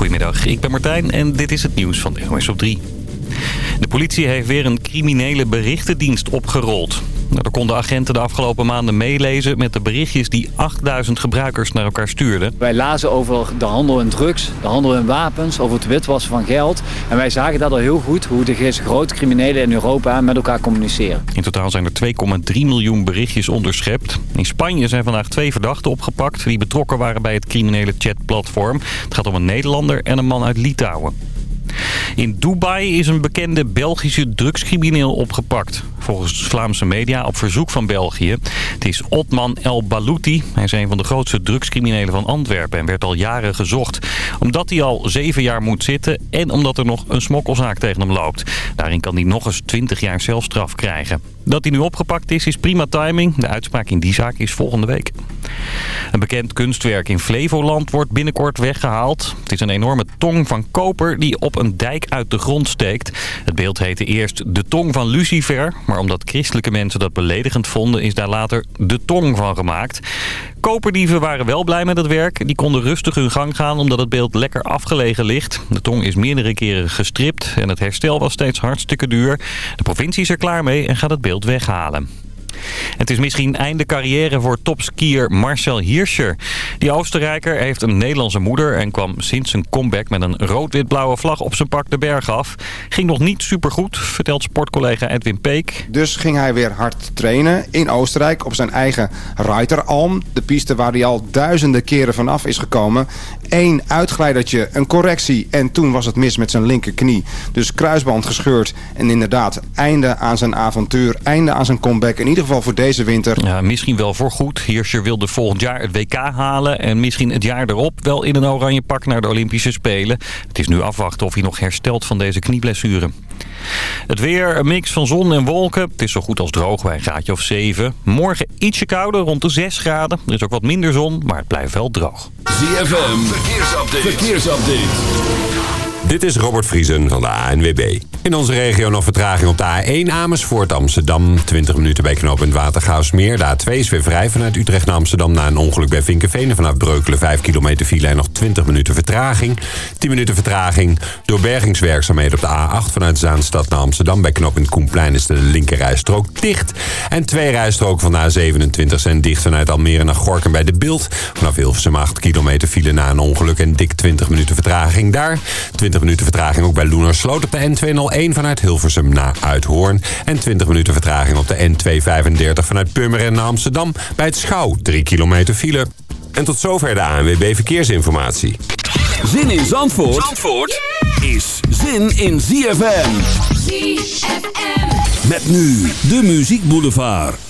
Goedemiddag, ik ben Martijn en dit is het nieuws van NOS op 3. De politie heeft weer een criminele berichtendienst opgerold. Nou, er konden agenten de afgelopen maanden meelezen met de berichtjes die 8000 gebruikers naar elkaar stuurden. Wij lazen over de handel in drugs, de handel in wapens, over het witwassen van geld. En wij zagen dat al heel goed hoe de grote criminelen in Europa met elkaar communiceren. In totaal zijn er 2,3 miljoen berichtjes onderschept. In Spanje zijn vandaag twee verdachten opgepakt die betrokken waren bij het criminele chatplatform. Het gaat om een Nederlander en een man uit Litouwen. In Dubai is een bekende Belgische drugscrimineel opgepakt. Volgens Vlaamse media op verzoek van België. Het is Otman El Balouti. Hij is een van de grootste drugscriminelen van Antwerpen en werd al jaren gezocht. Omdat hij al zeven jaar moet zitten en omdat er nog een smokkelzaak tegen hem loopt. Daarin kan hij nog eens 20 jaar zelfstraf krijgen. Dat hij nu opgepakt is, is prima timing. De uitspraak in die zaak is volgende week. Een bekend kunstwerk in Flevoland wordt binnenkort weggehaald. Het is een enorme tong van koper die op een dijk uit de grond steekt. Het beeld heette eerst de tong van Lucifer. Maar omdat christelijke mensen dat beledigend vonden... is daar later de tong van gemaakt. Koperdieven waren wel blij met het werk. Die konden rustig hun gang gaan omdat het beeld lekker afgelegen ligt. De tong is meerdere keren gestript en het herstel was steeds hartstikke duur. De provincie is er klaar mee en gaat het beeld weghalen. Het is misschien einde carrière voor topskier Marcel Hirscher. Die Oostenrijker heeft een Nederlandse moeder en kwam sinds zijn comeback met een rood-wit-blauwe vlag op zijn pak de berg af. Ging nog niet supergoed, vertelt sportcollega Edwin Peek. Dus ging hij weer hard trainen in Oostenrijk op zijn eigen Reiteralm. De piste waar hij al duizenden keren vanaf is gekomen. Eén uitglijdertje, een correctie en toen was het mis met zijn linkerknie. Dus kruisband gescheurd en inderdaad einde aan zijn avontuur, einde aan zijn comeback. In ieder geval voor deze winter. Ja, misschien wel voor goed. Hirscher wilde volgend jaar het WK halen. En misschien het jaar erop wel in een oranje pak naar de Olympische Spelen. Het is nu afwachten of hij nog herstelt van deze knieblessure. Het weer, een mix van zon en wolken. Het is zo goed als droog bij een graadje of 7. Morgen ietsje kouder, rond de 6 graden. Er is ook wat minder zon, maar het blijft wel droog. ZFM, verkeersupdate. verkeersupdate. Dit is Robert Vriesen van de ANWB. In onze regio nog vertraging op de A1 Amersfoort Amsterdam. 20 minuten bij knooppunt Watergaasmeer. De A2 is weer vrij vanuit Utrecht naar Amsterdam... na een ongeluk bij Vinkenveen. Vanaf Breukelen 5 kilometer file en nog 20 minuten vertraging. 10 minuten vertraging door bergingswerkzaamheden op de A8... vanuit Zaanstad naar Amsterdam. Bij knooppunt Koenplein is de linkerrijstrook dicht. En twee rijstroken van de A27 zijn dicht vanuit Almere naar Gorken bij de Beeld. Vanaf Hilversum 8 kilometer file na een ongeluk... en dik 20 minuten vertraging daar. 20 minuten vertraging ook bij Loenersloot op de N201 vanuit Hilversum naar Uithoorn. En 20 minuten vertraging op de N235 vanuit Purmerend naar Amsterdam bij het Schouw. 3 kilometer file. En tot zover de ANWB Verkeersinformatie. Zin in Zandvoort, Zandvoort is zin in ZFM. ZFM. Met nu de Muziek Boulevard.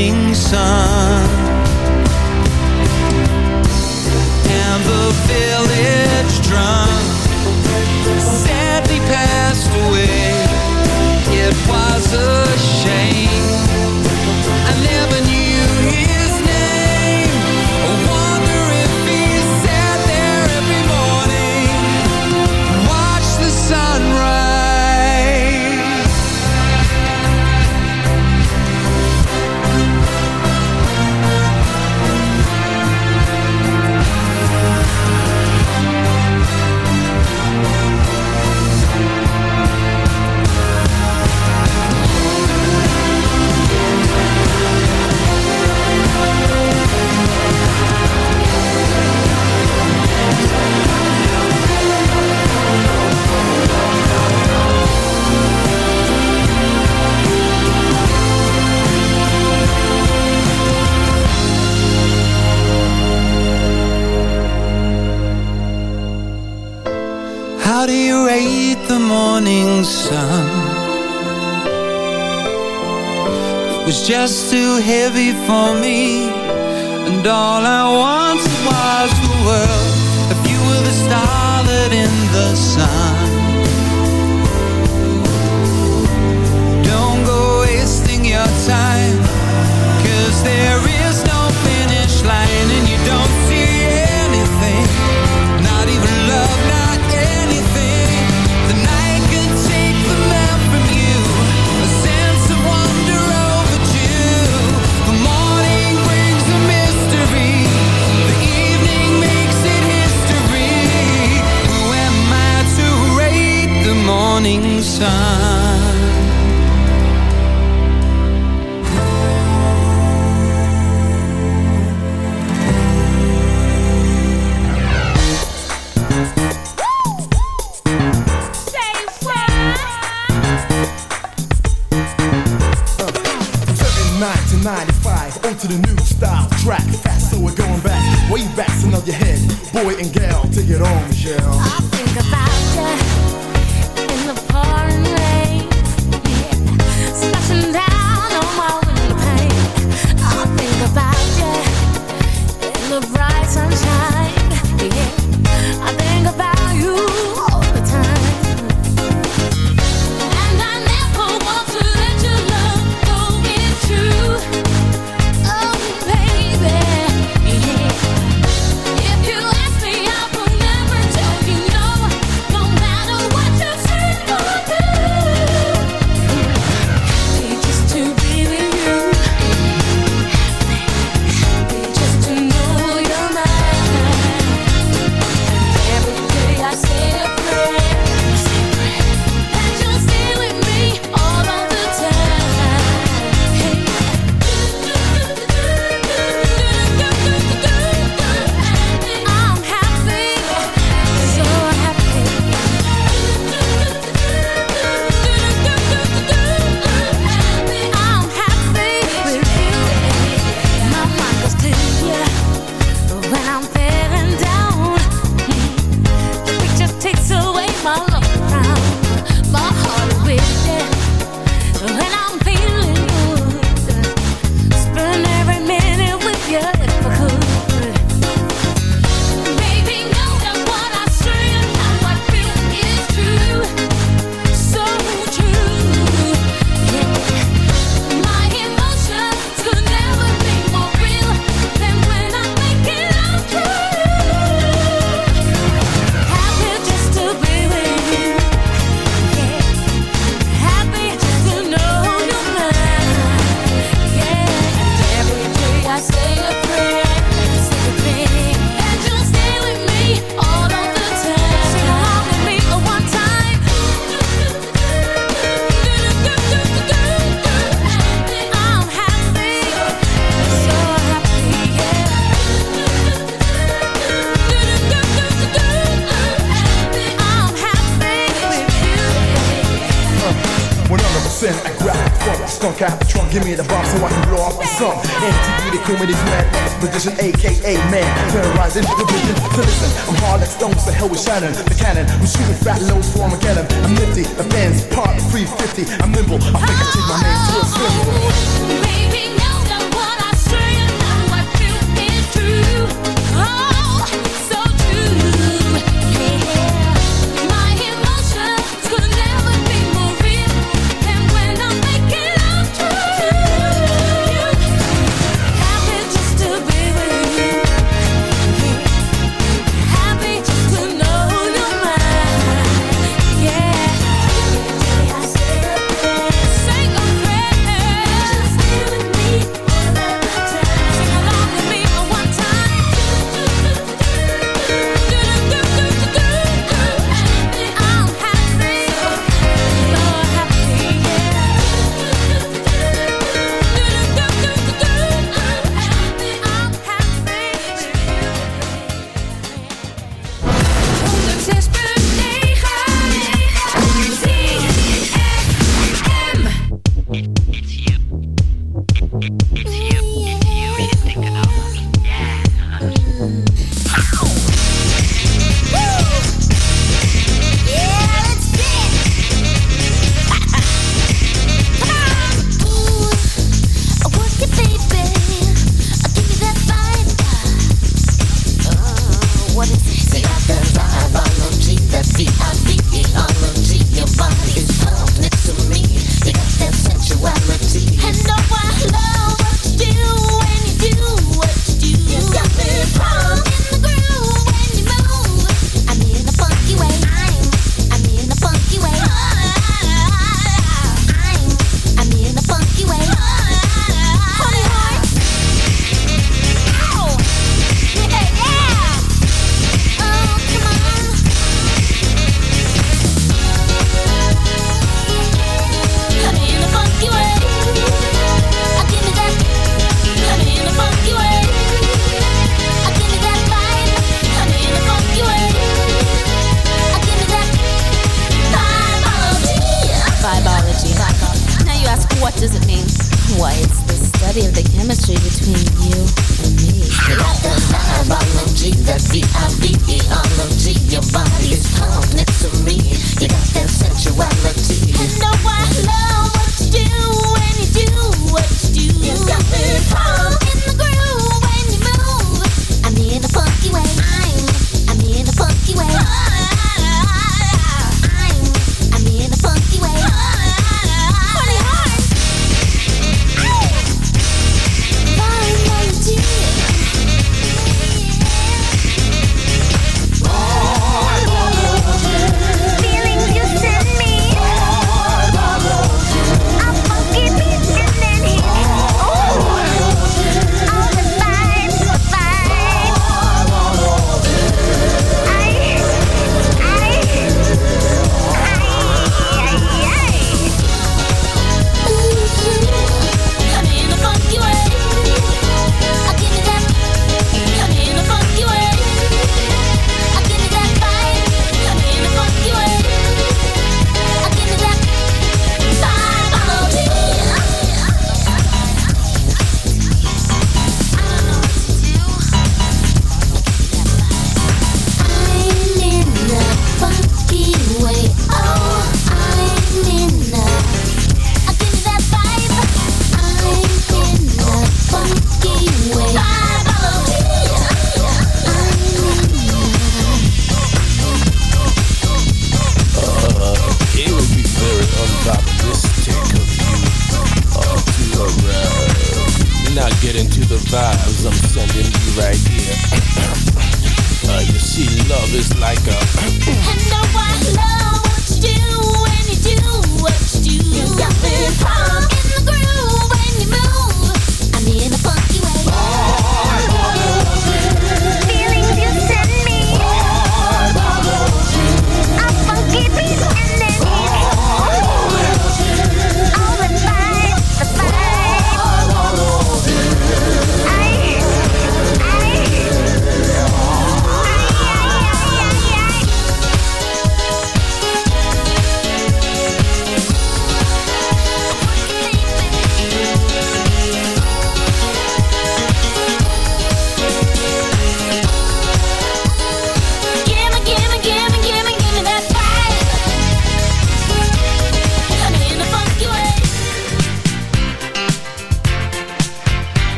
morning sun. And the village drunk Sadly passed away. It human is man, magician, aka man, terrorizing the vision. So listen, I'm hard like stones, the hell with Shannon, the cannon. I'm shooting fat loads for Armageddon. I'm nifty, the fans part 350. I'm nimble, I think I see my name to a swim. Oh, baby.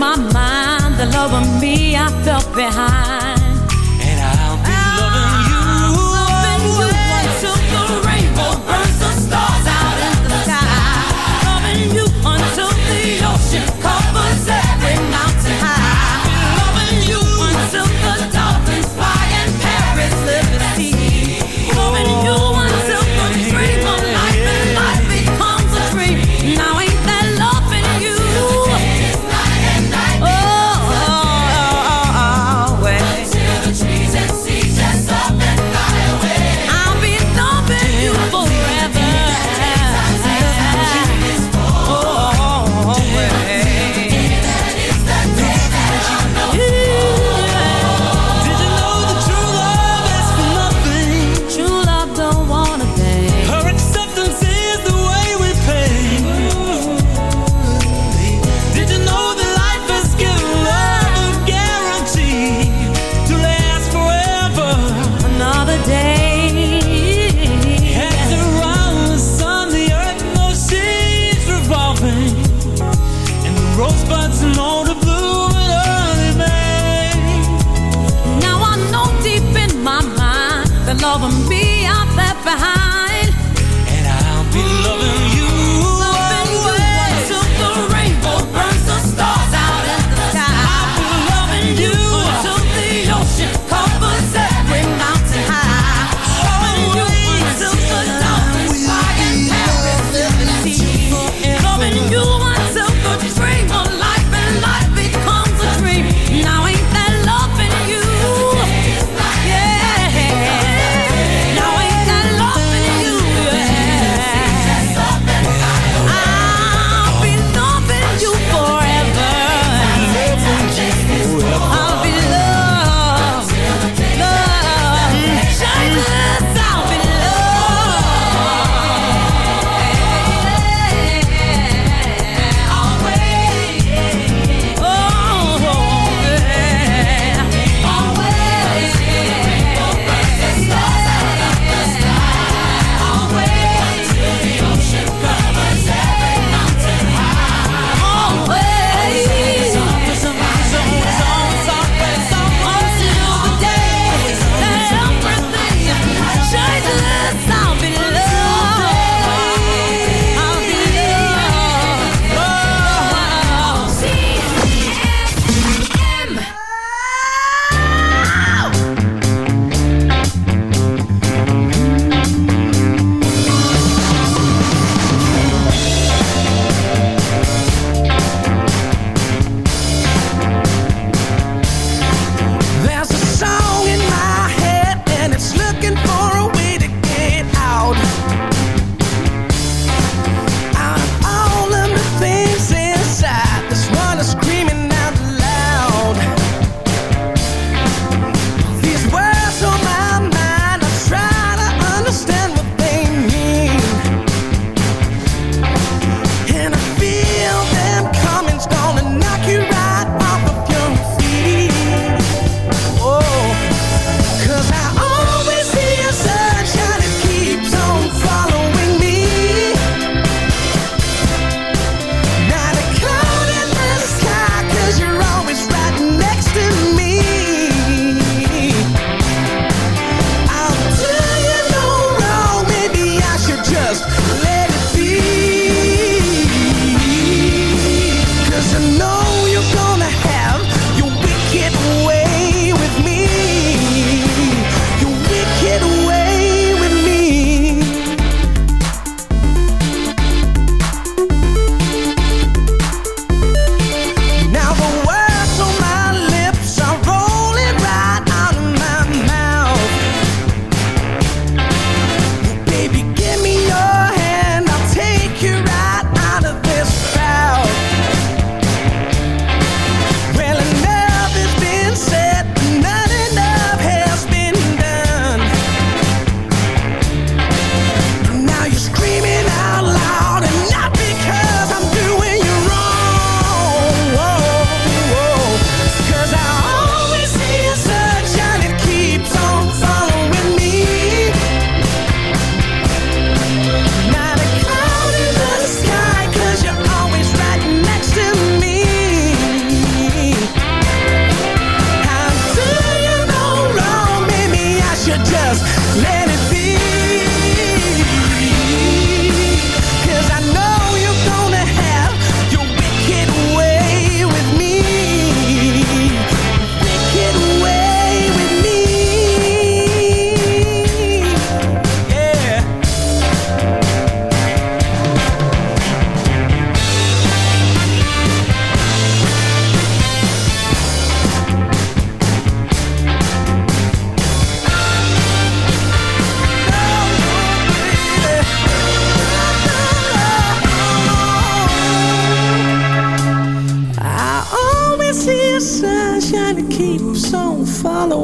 My mind the love of me I felt behind.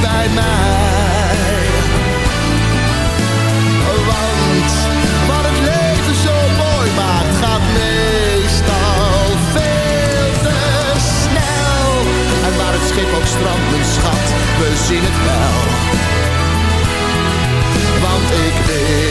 bij mij. Want wat het leven zo mooi maakt, gaat meestal veel te snel. En waar het schip ook strandt, mijn schat, we zien het wel. Want ik wil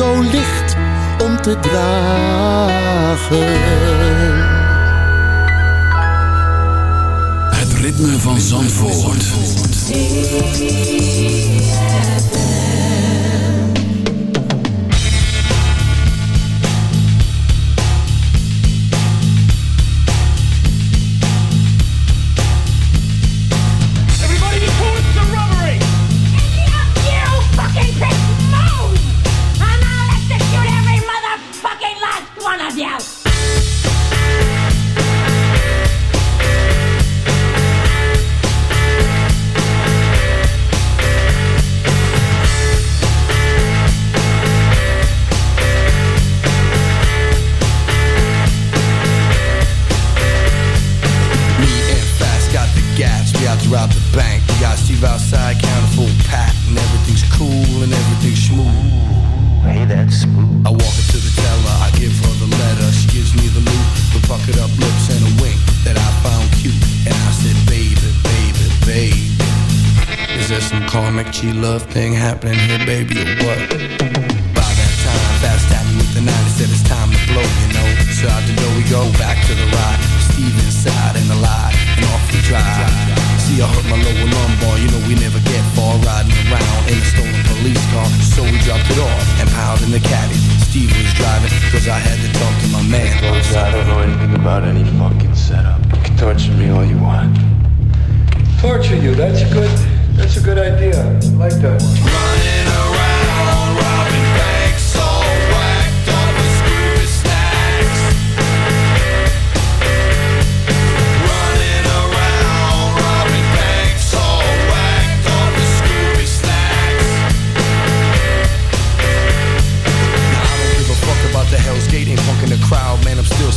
zo licht om te dragen. Het ritme van Zandvoort. Everybody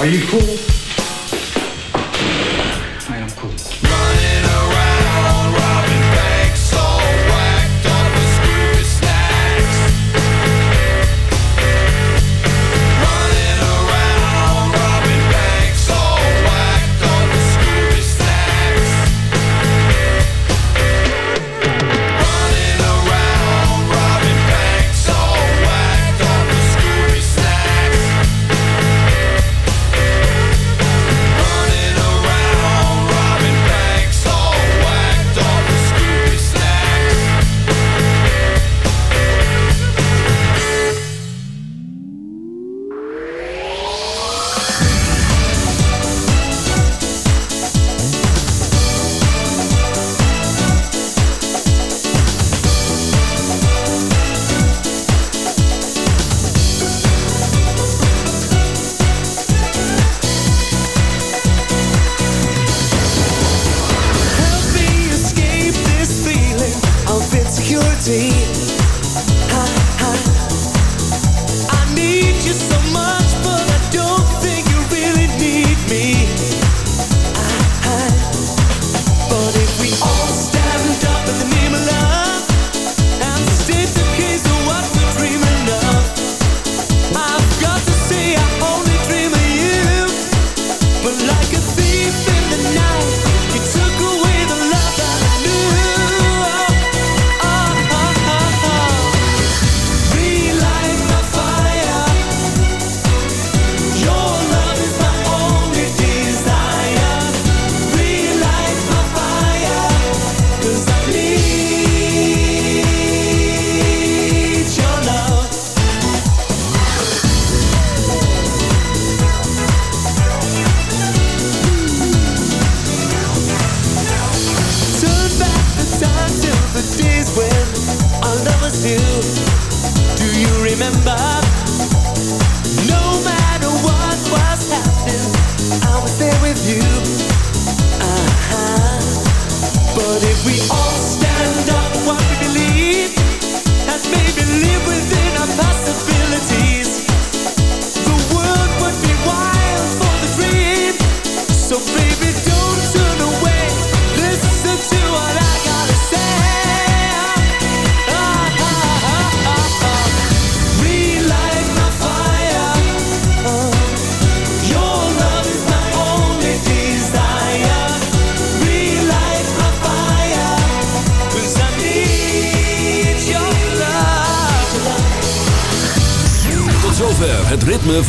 Are you cool?